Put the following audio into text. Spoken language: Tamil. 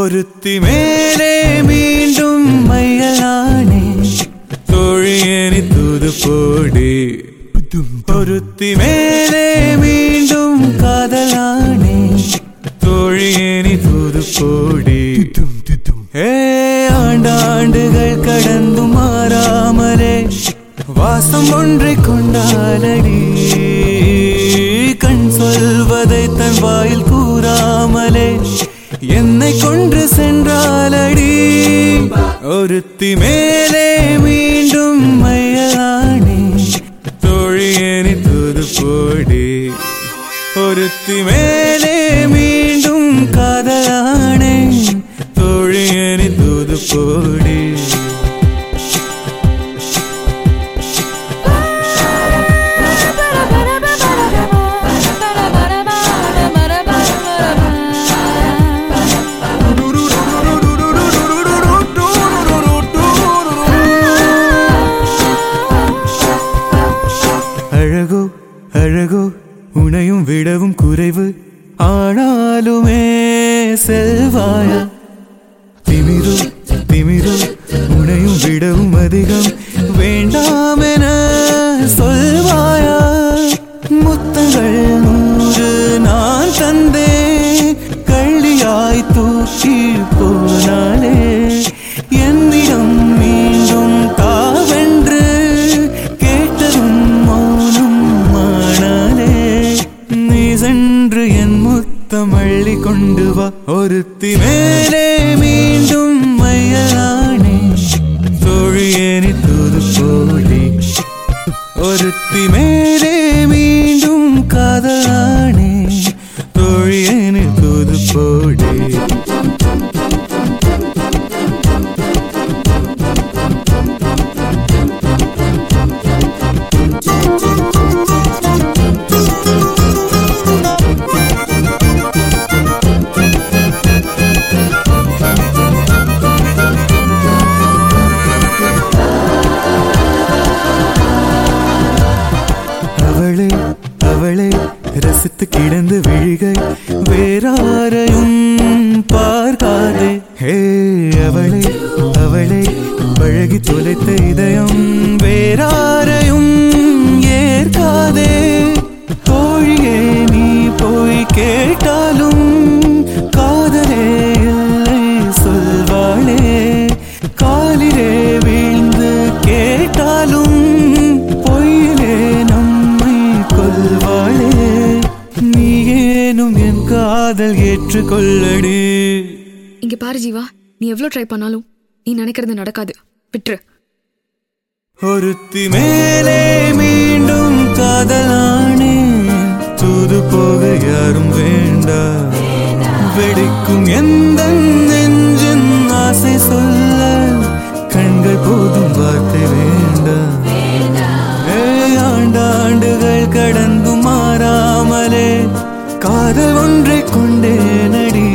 ഒരുത്തി മേലെ വീണ്ടും മയ്യലാണേ തൊഴിയനി തൂതുപോടി ഒരുത്തി മേലെ വീണ്ടും കാതലാണേ തൊഴിയനി തൂതുപോടി ഏ ആണ്ടാണ്ടുകൾ കടന്നു മാറാമലേ വാസം ഒന്റെ കൊണ്ടാലടി சொல்வதை தன் வாயில் கூறாமலே என்னை கொன்று சென்றாலடி ஒருத்தி மேலே மீண்டும் மையலானே தோழியனி தூது போடி ஒருத்தி மேலே அழகோ உனையும் விடவும் குறைவு. ஆனாலுமே செல்வாயா? திமிரோ திமிரோ உனையும் விடவும் அதிகம். முத்தம் அள்ளி கொண்டு வா. ஒருத்தி மேலே மீண்டும் மையலானே. தோழியேனி தூது போடி ஒருத்தி மேலே மீண்டும் காதலானே தோழியேனி தூது போடி அவளே அவளே ரசித்து கிடந்து விழிகை வேறாரையும் பார்க்காதே. ஹே அவளே அவளே பழகி தொலைத்த இதயம் வேறாரையும் ஏற்காதே. என் காதல் ஏற்றுக்கொள்ளடி. இங்க பாரு ஜீவா நீ எவ்வளவு ட்ரை பண்ணாலும் நீ நினைக்கிறது நடக்காது. விட்டுரு ஒருத்தி மேலே மீண்டும் காதலானே தூது போக யாரும் வேண்டாம் வெடிக்கும் எந்த நெஞ்சின் ஆசை சொல்ல கண்கள் போதும் வார்த்தை வேண்டாம் ஏ ஆண்டாண்டுகள் கடந்து காதல் ஒன்றை கொண்டே நடி